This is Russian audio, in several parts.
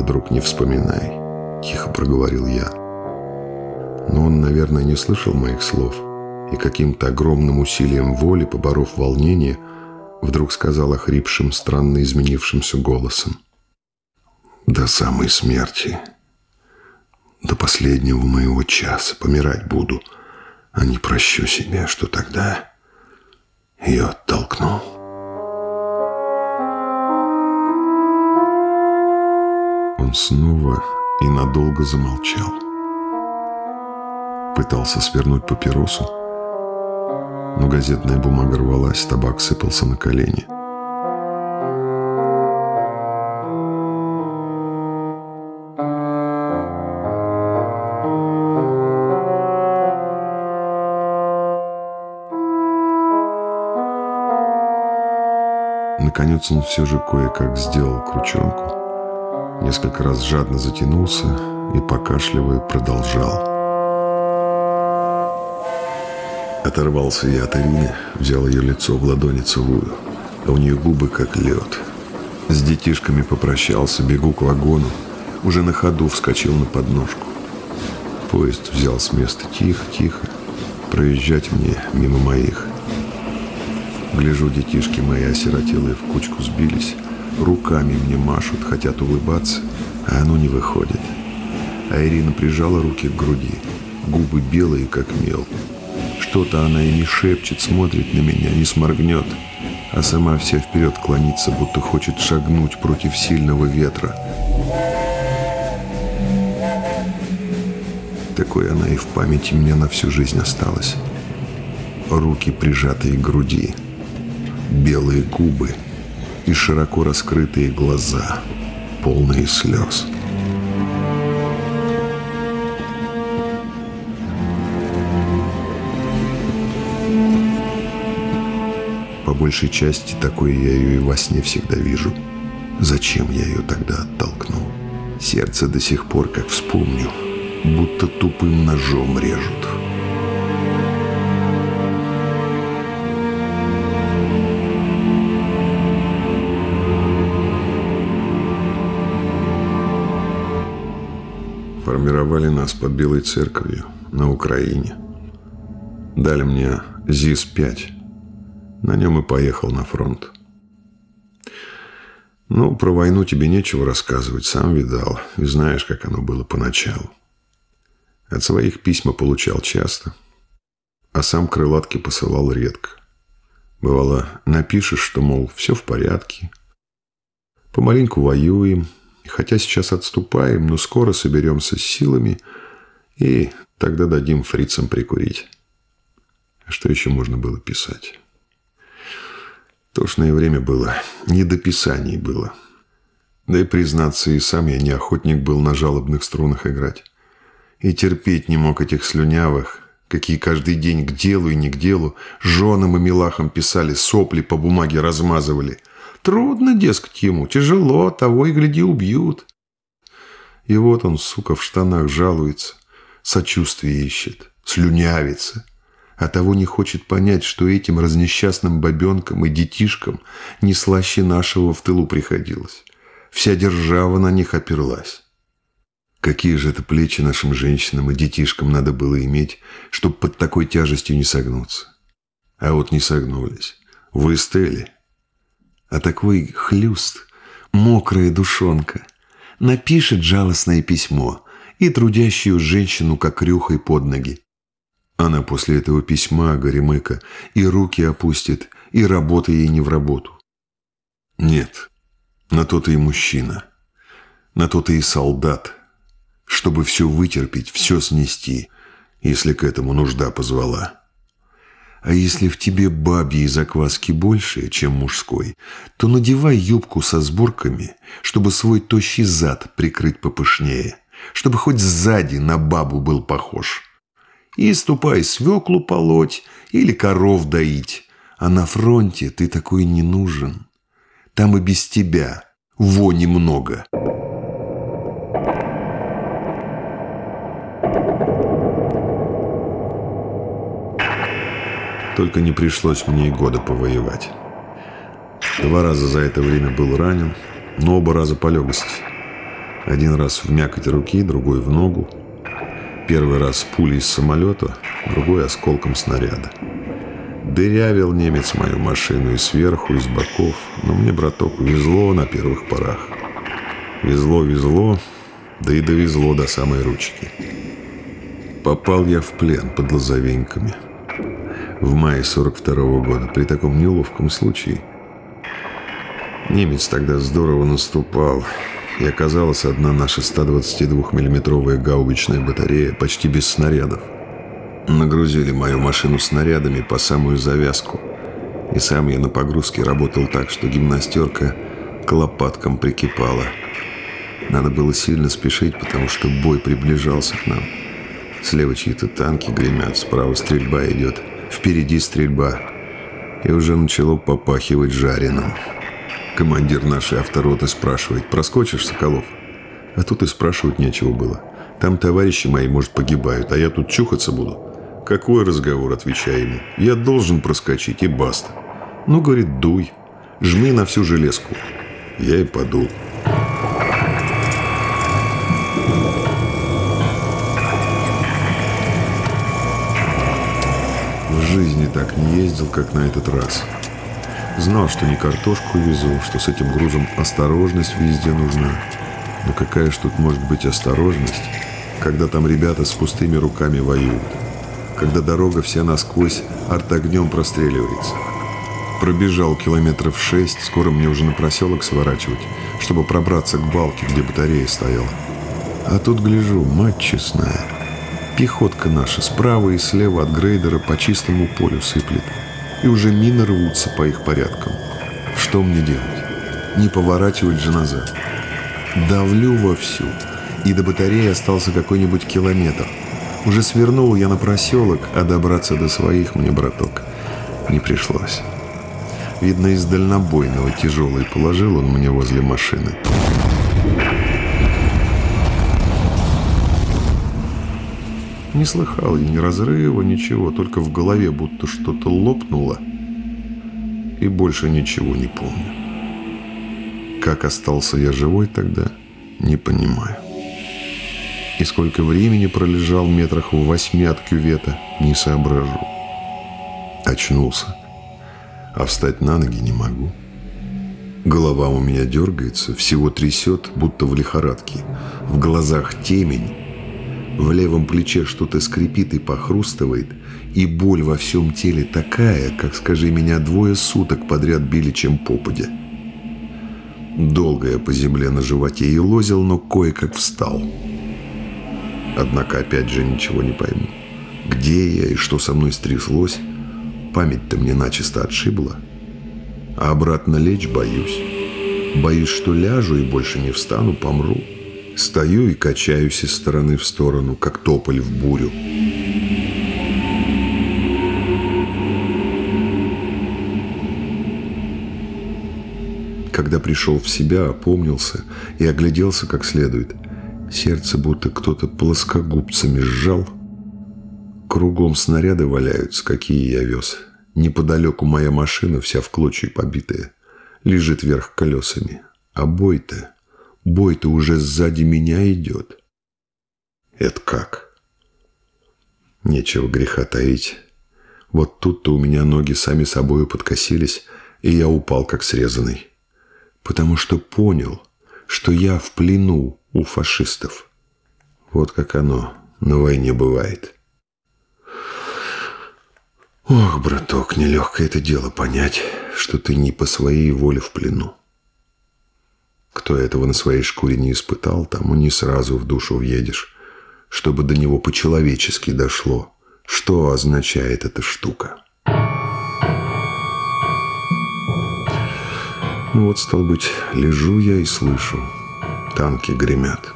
надо, друг, не вспоминай», — тихо проговорил я. Но он, наверное, не слышал моих слов и каким-то огромным усилием воли, поборов волнение, вдруг сказал охрипшим, странно изменившимся голосом. «До самой смерти, до последнего моего часа помирать буду, а не прощу себе, что тогда ее оттолкнул». Он снова и надолго замолчал. Пытался свернуть папиросу, но газетная бумага рвалась, табак сыпался на колени. Наконец он все же кое-как сделал крученку. Несколько раз жадно затянулся и, покашливая, продолжал. Оторвался я от Ирины, взял ее лицо в ладони, целую, а у нее губы как лед. С детишками попрощался, бегу к вагону, уже на ходу вскочил на подножку. Поезд взял с места тихо-тихо, проезжать мне мимо моих. Гляжу, детишки мои осиротелые в кучку сбились, руками мне машут, хотят улыбаться, а оно не выходит. А Ирина прижала руки к груди, губы белые, как мел. Что-то она и не шепчет, смотрит на меня, не сморгнет, а сама вся вперед клонится, будто хочет шагнуть против сильного ветра. Такой она и в памяти мне на всю жизнь осталась. Руки прижатые к груди, белые губы — и широко раскрытые глаза, полные слез. По большей части такое я ее и во сне всегда вижу. Зачем я ее тогда оттолкнул? Сердце до сих пор, как вспомню, будто тупым ножом режут. Нас под Белой Церковью на Украине. Дали мне ЗИС-5. На нем и поехал на фронт. Ну, про войну тебе нечего рассказывать, сам видал. И знаешь, как оно было поначалу. От своих письма получал часто. А сам крылатки посылал редко. Бывало, напишешь, что, мол, все в порядке. Помаленьку воюем – хотя сейчас отступаем, но скоро соберемся с силами и тогда дадим фрицам прикурить. А что еще можно было писать? Тошное время было, не до писаний было. Да и, признаться, и сам я не охотник был на жалобных струнах играть. И терпеть не мог этих слюнявых, какие каждый день к делу и не к делу, женам и милахам писали, сопли по бумаге размазывали – Трудно, дескать, ему, тяжело, того и гляди убьют. И вот он, сука, в штанах жалуется, сочувствие ищет, слюнявится, а того не хочет понять, что этим разнесчастным бабенкам и детишкам не слаще нашего в тылу приходилось. Вся держава на них оперлась. Какие же это плечи нашим женщинам и детишкам надо было иметь, чтобы под такой тяжестью не согнуться? А вот не согнулись. Вы стели а такой хлюст, мокрая душонка, напишет жалостное письмо и трудящую женщину как рюхой под ноги. Она после этого письма, горемыка, и руки опустит, и работа ей не в работу. Нет, на то ты и мужчина, на то ты и солдат, чтобы все вытерпеть, все снести, если к этому нужда позвала. А если в тебе бабьей закваски больше, чем мужской, то надевай юбку со сборками, чтобы свой тощий зад прикрыть попышнее, чтобы хоть сзади на бабу был похож. И ступай свеклу полоть или коров доить, а на фронте ты такой не нужен. Там и без тебя вони много». Только не пришлось мне и года повоевать. Два раза за это время был ранен, но оба раза по легости. Один раз в мякоть руки, другой в ногу. Первый раз пулей из самолета, другой осколком снаряда. Дырявил немец мою машину и сверху, и с боков. Но мне, браток, везло на первых порах. Везло, везло, да и довезло до самой ручки. Попал я в плен под Лозовеньками. В мае 42 -го года, при таком неловком случае. Немец тогда здорово наступал, и оказалась одна наша 122 миллиметровая гаубичная батарея почти без снарядов. Нагрузили мою машину снарядами по самую завязку. И сам я на погрузке работал так, что гимнастерка к лопаткам прикипала. Надо было сильно спешить, потому что бой приближался к нам. Слева чьи-то танки гремят, справа стрельба идет, впереди стрельба. И уже начало попахивать жареным. Командир нашей автороты спрашивает, проскочишь, Соколов? А тут и спрашивать нечего было. Там товарищи мои, может, погибают, а я тут чухаться буду. Какой разговор, отвечаю ему. Я должен проскочить, и баста. Ну, говорит, дуй. Жми на всю железку. Я и подул. Жизни так не ездил, как на этот раз. Знал, что не картошку везу, что с этим грузом осторожность везде нужна. Но какая ж тут может быть осторожность, когда там ребята с пустыми руками воюют? когда дорога вся насквозь артогнем простреливается. Пробежал километров шесть, скоро мне уже на проселок сворачивать, чтобы пробраться к балке, где батарея стояла. А тут гляжу, мать честная, пехотка наша справа и слева от грейдера по чистому полю сыплет. И уже мины рвутся по их порядкам. Что мне делать? Не поворачивать же назад. Давлю вовсю, и до батареи остался какой-нибудь километр – уже свернул я на проселок, а добраться до своих мне, браток, не пришлось. Видно, из дальнобойного тяжелый положил он мне возле машины. Не слыхал я ни разрыва, ничего, только в голове будто что-то лопнуло, и больше ничего не помню. Как остался я живой тогда, не понимаю. И сколько времени пролежал метрах в восьми от кювета, не соображу. Очнулся, а встать на ноги не могу. Голова у меня дергается, всего трясет, будто в лихорадке. В глазах темень, в левом плече что-то скрипит и похрустывает, и боль во всем теле такая, как, скажи, меня двое суток подряд били, чем попадя. Долго я по земле на животе и лозил, но кое-как встал. Однако опять же ничего не пойму. Где я и что со мной стряслось, память-то мне начисто отшибла. А обратно лечь боюсь. Боюсь, что ляжу и больше не встану, помру. Стою и качаюсь из стороны в сторону, как тополь в бурю. Когда пришел в себя, опомнился и огляделся как следует – Сердце будто кто-то плоскогубцами сжал. Кругом снаряды валяются, какие я вез. Неподалеку моя машина, вся в клочья побитая, лежит вверх колесами. А бой-то, бой-то уже сзади меня идет. Это как? Нечего греха таить. Вот тут-то у меня ноги сами собою подкосились, и я упал, как срезанный. Потому что понял, что я в плену, у фашистов. Вот как оно на войне бывает. Ох, браток, нелегкое это дело понять, что ты не по своей воле в плену. Кто этого на своей шкуре не испытал, тому не сразу в душу въедешь, чтобы до него по-человечески дошло, что означает эта штука. Ну вот, стал быть, лежу я и слышу – Танки гремят.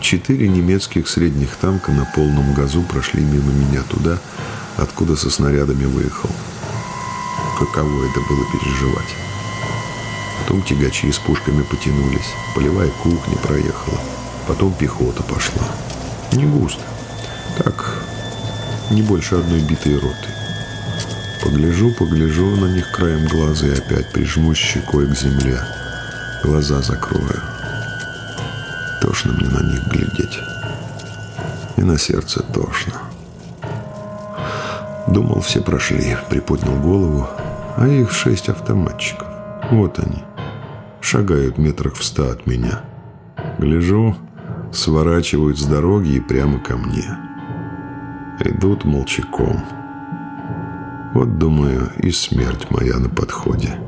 Четыре немецких средних танка на полном газу прошли мимо меня туда, откуда со снарядами выехал. Каково это было переживать. Потом тягачи с пушками потянулись, полевая кухня проехала, потом пехота пошла. Не густо. Так, не больше одной битой роты. Погляжу, погляжу на них краем глаза и опять прижмусь щекой к земле. Глаза закрою. Тошно мне на них глядеть. И на сердце тошно. Думал, все прошли. Приподнял голову. А их шесть автоматчиков. Вот они. Шагают метрах в ста от меня. Гляжу, сворачивают с дороги и прямо ко мне. Идут молчаком. Вот, думаю, и смерть моя на подходе.